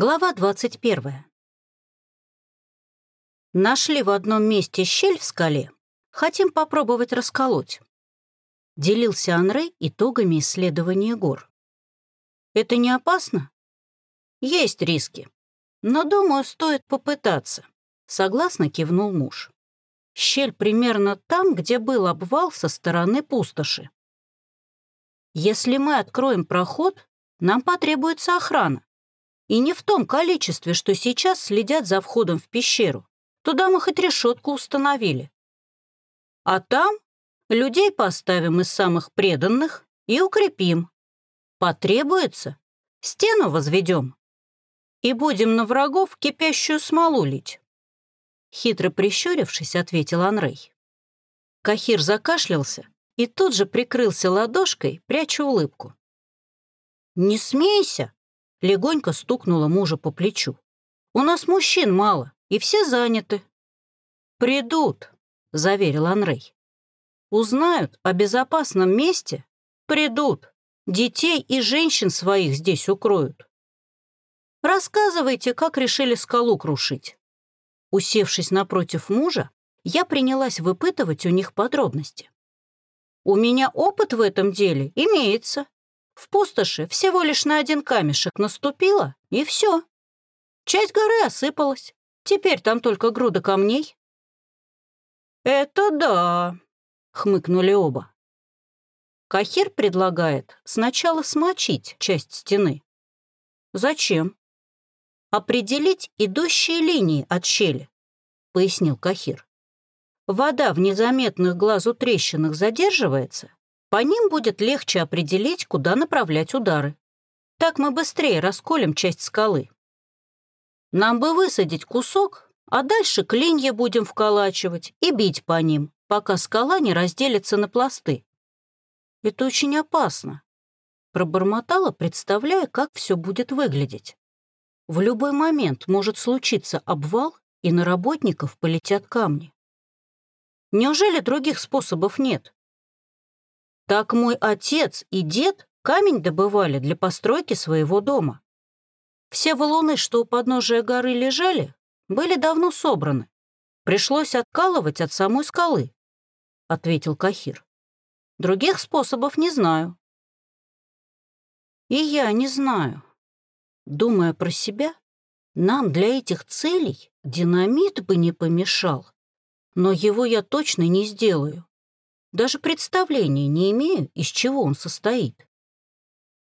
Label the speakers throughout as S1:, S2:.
S1: Глава 21. Нашли в одном месте щель в скале. Хотим попробовать расколоть. Делился Анрей итогами исследования гор. Это не опасно? Есть риски. Но, думаю, стоит попытаться. Согласно кивнул муж. Щель примерно там, где был обвал со стороны пустоши. Если мы откроем проход, нам потребуется охрана. И не в том количестве, что сейчас следят за входом в пещеру. Туда мы хоть решетку установили. А там людей поставим из самых преданных и укрепим. Потребуется, стену возведем. И будем на врагов кипящую смолу лить. Хитро прищурившись, ответил Анрей. Кахир закашлялся и тут же прикрылся ладошкой, пряча улыбку. «Не смейся!» Легонько стукнула мужа по плечу. «У нас мужчин мало, и все заняты». «Придут», — заверил Анрей. «Узнают о безопасном месте? Придут. Детей и женщин своих здесь укроют. Рассказывайте, как решили скалу крушить». Усевшись напротив мужа, я принялась выпытывать у них подробности. «У меня опыт в этом деле имеется», в пустоши всего лишь на один камешек наступила, и все. Часть горы осыпалась. Теперь там только груда камней. «Это да», — хмыкнули оба. Кахир предлагает сначала смочить часть стены. «Зачем?» «Определить идущие линии от щели», — пояснил Кахир. «Вода в незаметных глазу трещинах задерживается, по ним будет легче определить, куда направлять удары. Так мы быстрее расколем часть скалы. Нам бы высадить кусок, а дальше клинья будем вколачивать и бить по ним, пока скала не разделится на пласты. Это очень опасно. Пробормотала, представляя, как все будет выглядеть. В любой момент может случиться обвал, и на работников полетят камни. Неужели других способов нет? Так мой отец и дед камень добывали для постройки своего дома. Все валуны, что у подножия горы лежали, были давно собраны. Пришлось откалывать от самой скалы, — ответил Кахир. Других способов не знаю. И я не знаю. Думая про себя, нам для этих целей динамит бы не помешал, но его я точно не сделаю. Даже представления не имею, из чего он состоит.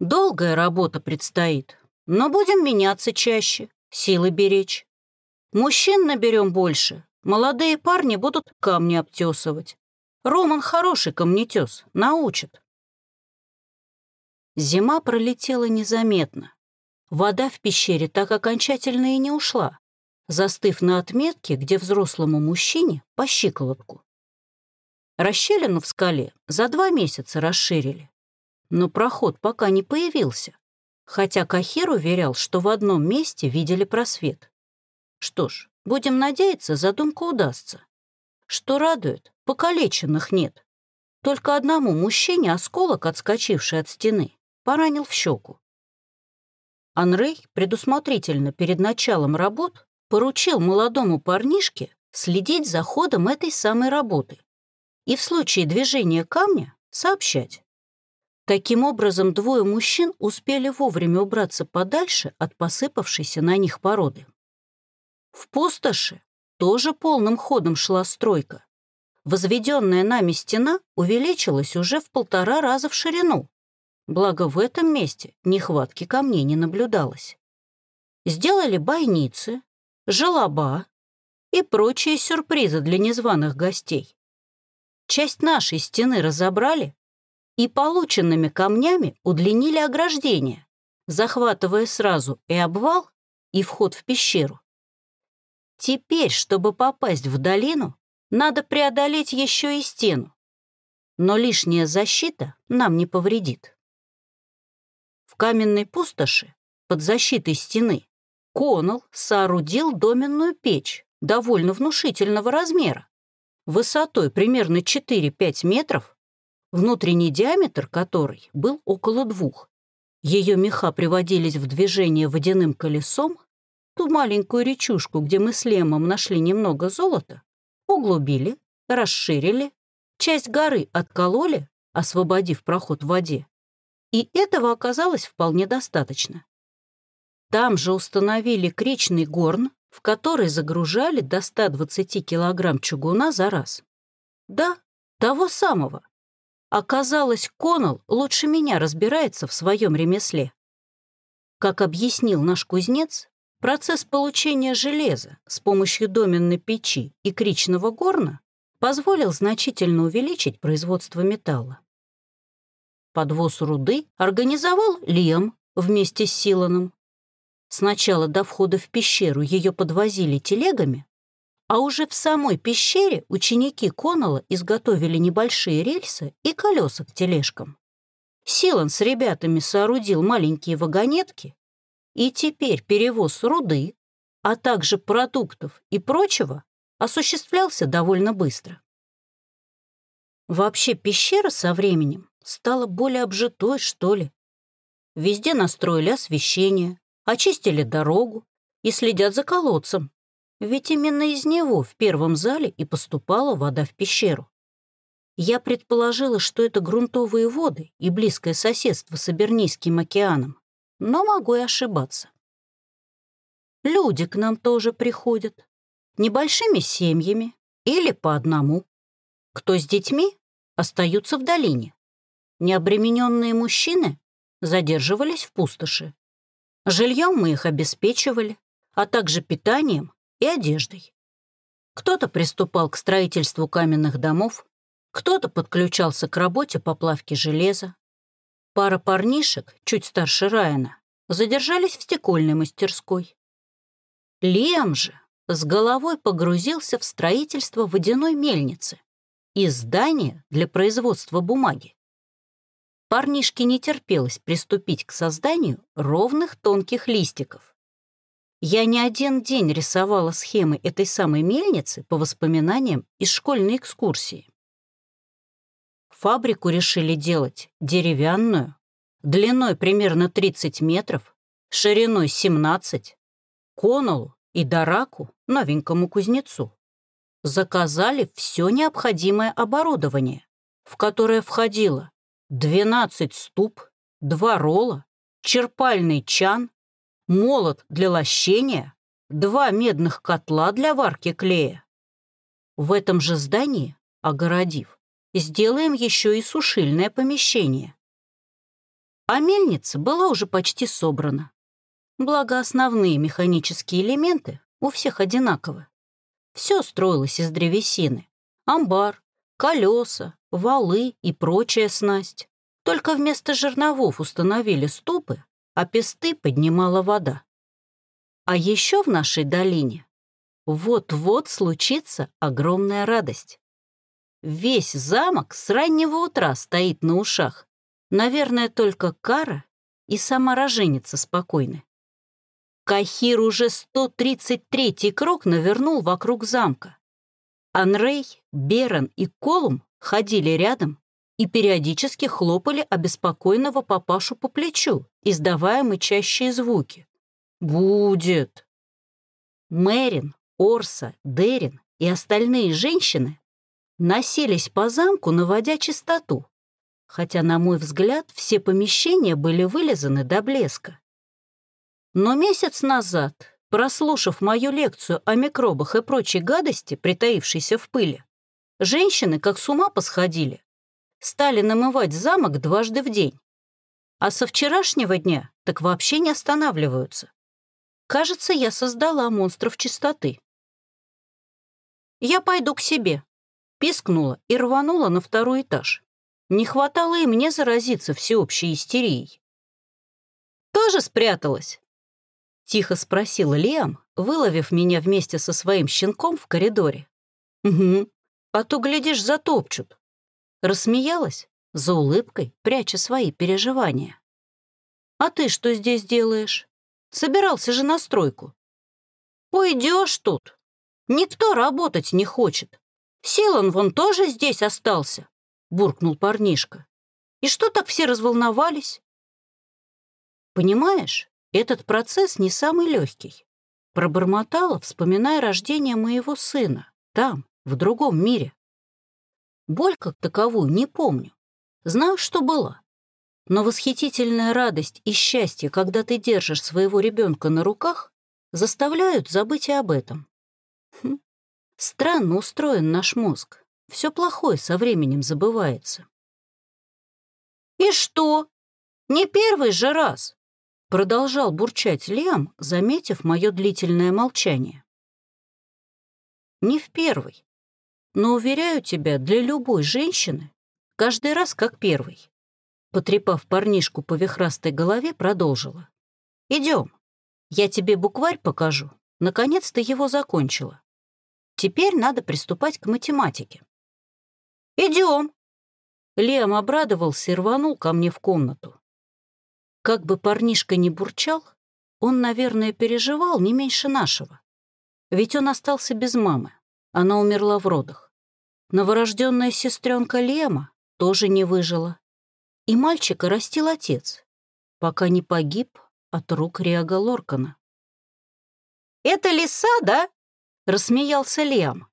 S1: Долгая работа предстоит, но будем меняться чаще, силы беречь. Мужчин наберем больше, молодые парни будут камни обтесывать. Роман хороший камнетес, научит. Зима пролетела незаметно. Вода в пещере так окончательно и не ушла, застыв на отметке, где взрослому мужчине по щиколотку. Расщелину в скале за два месяца расширили. Но проход пока не появился, хотя Кахир уверял, что в одном месте видели просвет. Что ж, будем надеяться, задумка удастся. Что радует, покалеченных нет. Только одному мужчине осколок, отскочивший от стены, поранил в щеку. Анрей предусмотрительно перед началом работ поручил молодому парнишке следить за ходом этой самой работы и в случае движения камня сообщать. Таким образом, двое мужчин успели вовремя убраться подальше от посыпавшейся на них породы. В пустоши тоже полным ходом шла стройка. Возведенная нами стена увеличилась уже в полтора раза в ширину, благо в этом месте нехватки камней не наблюдалось. Сделали бойницы, желоба и прочие сюрпризы для незваных гостей часть нашей стены разобрали и полученными камнями удлинили ограждение, захватывая сразу и обвал, и вход в пещеру. Теперь, чтобы попасть в долину, надо преодолеть еще и стену. Но лишняя защита нам не повредит. В каменной пустоши, под защитой стены, Коннелл соорудил доменную печь довольно внушительного размера, высотой примерно 4-5 метров, внутренний диаметр которой был около двух. Ее меха приводились в движение водяным колесом, ту маленькую речушку, где мы с Лемом нашли немного золота, углубили, расширили, часть горы откололи, освободив проход в воде. И этого оказалось вполне достаточно. Там же установили кречный горн, в который загружали до 120 килограмм чугуна за раз. Да, того самого. Оказалось, Конал лучше меня разбирается в своем ремесле. Как объяснил наш кузнец, процесс получения железа с помощью доменной печи и кричного горна позволил значительно увеличить производство металла. Подвоз руды организовал Лем вместе с Силаном. Сначала до входа в пещеру ее подвозили телегами, а уже в самой пещере ученики Коннелла изготовили небольшие рельсы и колеса к тележкам. Силан с ребятами соорудил маленькие вагонетки, и теперь перевоз руды, а также продуктов и прочего осуществлялся довольно быстро. Вообще пещера со временем стала более обжитой, что ли. Везде настроили освещение, очистили дорогу и следят за колодцем, ведь именно из него в первом зале и поступала вода в пещеру. Я предположила, что это грунтовые воды и близкое соседство с Абернийским океаном, но могу и ошибаться. Люди к нам тоже приходят, небольшими семьями или по одному. Кто с детьми, остаются в долине. Необремененные мужчины задерживались в пустоши. Жильем мы их обеспечивали, а также питанием и одеждой. Кто-то приступал к строительству каменных домов, кто-то подключался к работе по плавке железа. Пара парнишек, чуть старше Райана, задержались в стекольной мастерской. Лиам же с головой погрузился в строительство водяной мельницы и здания для производства бумаги. Парнишке не терпелось приступить к созданию ровных тонких листиков. Я не один день рисовала схемы этой самой мельницы по воспоминаниям из школьной экскурсии. Фабрику решили делать деревянную, длиной примерно 30 метров, шириной 17, Конолу и Дараку, новенькому кузнецу, заказали все необходимое оборудование, в которое входило 12 ступ, два рола, черпальный чан, молот для лощения, два медных котла для варки клея. В этом же здании, огородив, сделаем еще и сушильное помещение. А мельница была уже почти собрана. Благо основные механические элементы у всех одинаковы. Все строилось из древесины. Амбар, колеса, валы и прочая снасть. Только вместо жерновов установили ступы а песты поднимала вода. А еще в нашей долине вот-вот случится огромная радость. Весь замок с раннего утра стоит на ушах. Наверное, только Кара и сама роженица спокойны. Кахир уже 133-й круг навернул вокруг замка. Анрей, Берон и Колум ходили рядом и периодически хлопали обеспокоенного папашу по плечу, издавая мычащие звуки. «Будет!» Мэрин, Орса, Дерин и остальные женщины носились по замку, наводя чистоту, хотя, на мой взгляд, все помещения были вылизаны до блеска. Но месяц назад, прослушав мою лекцию о микробах и прочей гадости, притаившейся в пыли, женщины как с ума посходили стали намывать замок дважды в день. А со вчерашнего дня так вообще не останавливаются. Кажется, я создала монстров чистоты. Я пойду к себе. Пискнула и рванула на второй этаж. Не хватало и мне заразиться всеобщей истерией. «Тоже спряталась?» Тихо спросил Лиам, выловив меня вместе со своим щенком в коридоре. «Угу, а то, глядишь, затопчут». Рассмеялась, за улыбкой, пряча свои переживания. «А ты что здесь делаешь? Собирался же на стройку». «Уйдешь тут. Никто работать не хочет. Силан вон тоже здесь остался», — буркнул парнишка. «И что так все разволновались?» Понимаешь, этот процесс не самый легкий. Пробормотала, вспоминая рождение моего сына, там, в другом мире. Боль как таковую не помню. Знаю, что была. Но восхитительная радость и счастье, когда ты держишь своего ребенка на руках, заставляют забыть и об этом. Хм. Странно устроен наш мозг. Все плохое со временем забывается. «И что? Не первый же раз!» Продолжал бурчать Лиам, заметив мое длительное молчание. «Не в первый. Но, уверяю тебя, для любой женщины каждый раз как первый». Потрепав парнишку по вихрастой голове, продолжила. «Идем. Я тебе букварь покажу. Наконец-то его закончила. Теперь надо приступать к математике». «Идем!» Лиам обрадовался и рванул ко мне в комнату. Как бы парнишка ни бурчал, он, наверное, переживал не меньше нашего. Ведь он остался без мамы. Она умерла в родах. Новорожденная сестренка Лема тоже не выжила. И мальчика растил отец, пока не погиб от рук Риага Лоркана. «Это лиса, да?» — рассмеялся Лем.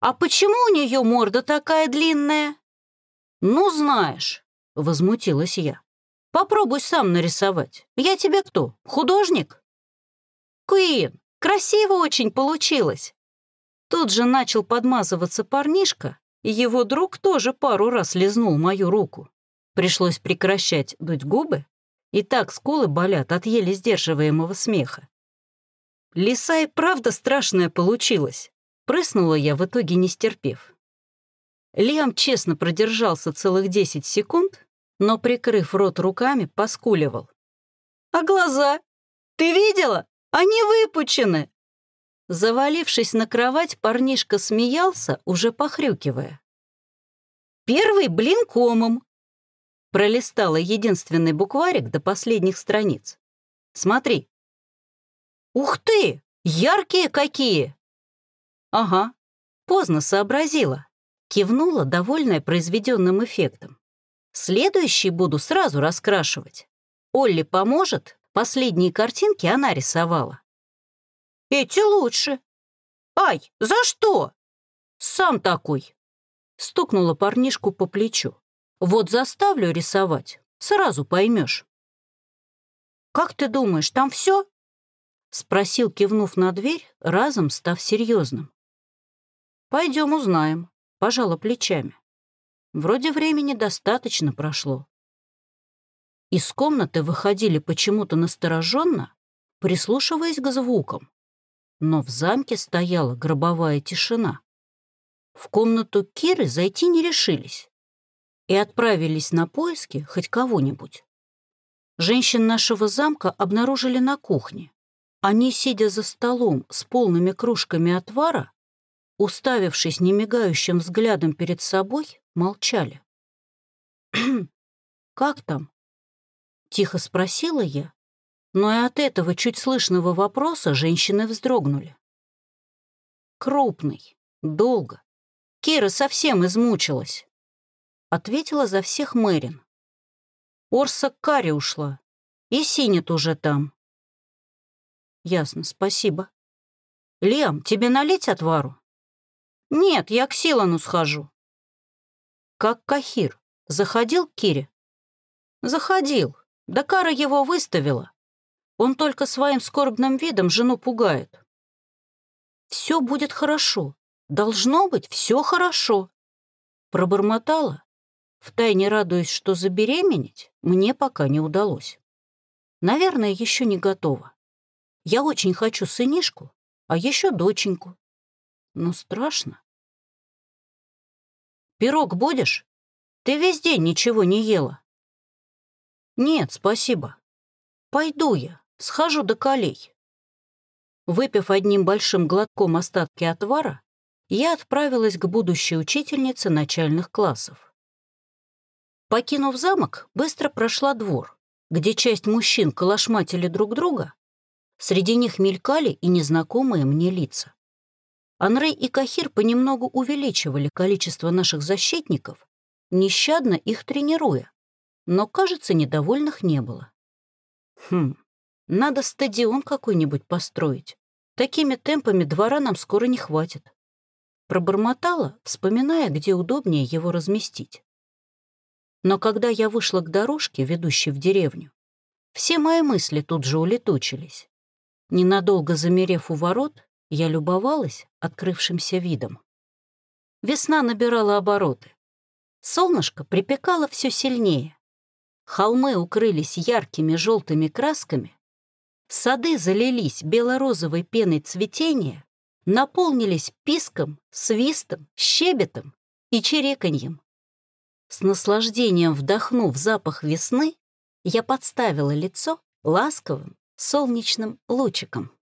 S1: «А почему у нее морда такая длинная?» «Ну, знаешь», — возмутилась я. Попробуй сам нарисовать. Я тебе кто, художник?» «Куин, красиво очень получилось!» Тут же начал подмазываться парнишка, и его друг тоже пару раз лизнул мою руку. Пришлось прекращать дуть губы, и так скулы болят от еле сдерживаемого смеха. Лиса и правда страшная получилась. Прыснула я в итоге не стерпев. Лиам честно продержался целых 10 секунд, но, прикрыв рот руками, поскуливал. «А глаза? Ты видела? Они выпучены!» Завалившись на кровать, парнишка смеялся, уже похрюкивая. «Первый блин комом!» Пролистала единственный букварик до последних страниц. «Смотри!» «Ух ты! Яркие какие!» «Ага, поздно сообразила», кивнула, довольная произведенным эффектом. Следующий буду сразу раскрашивать. Олли поможет? Последние картинки она рисовала. Эти лучше. Ай, за что? Сам такой. Стукнула парнишку по плечу. Вот заставлю рисовать, сразу поймешь. Как ты думаешь, там все? Спросил, кивнув на дверь, разом став серьезным. Пойдем узнаем, пожала плечами. Вроде времени достаточно прошло. Из комнаты выходили почему-то настороженно, прислушиваясь к звукам. Но в замке стояла гробовая тишина. В комнату Киры зайти не решились и отправились на поиски хоть кого-нибудь. Женщин нашего замка обнаружили на кухне. Они, сидя за столом с полными кружками отвара, уставившись немигающим взглядом перед собой, молчали. «Как там?» — тихо спросила я, но и от этого чуть слышного вопроса женщины вздрогнули. «Крупный, долго. Кира совсем измучилась», — ответила за всех Мэрин. «Орса к Каре ушла, и Синет уже там». «Ясно, спасибо. Лиам, тебе налить отвару?» «Нет, я к Силану схожу». «Как Кахир? Заходил к Кире?» «Заходил. Да Кара его выставила. Он только своим скорбным видом жену пугает». «Все будет хорошо. Должно быть все хорошо», — пробормотала, втайне радуясь, что забеременеть мне пока не удалось. Наверное, еще не готова. Я очень хочу сынишку, а еще доченьку. Но страшно. Пирог будешь? Ты весь день ничего не ела». «Нет, спасибо. Пойду я, схожу до колей». Выпив одним большим глотком остатки отвара, я отправилась к будущей учительнице начальных классов. Покинув замок, быстро прошла двор, где часть мужчин калашматили друг друга, среди них мелькали и незнакомые мне лица. Анрей и Кахир понемногу увеличивали количество наших защитников, нещадно их тренируя, но, кажется, недовольных не было. Хм, надо стадион какой-нибудь построить. Такими темпами двора нам скоро не хватит. Пробормотала, вспоминая, где удобнее его разместить. Но когда я вышла к дорожке, ведущей в деревню, все мои мысли тут же улетучились. Ненадолго замерев у ворот, я любовалась открывшимся видом. Весна набирала обороты. Солнышко припекало все сильнее. Холмы укрылись яркими желтыми красками, сады залились бело-розовой пеной цветения, наполнились писком, свистом, щебетом и чиреканьем. С наслаждением вдохнув запах весны, я подставила лицо ласковым солнечным лучиком.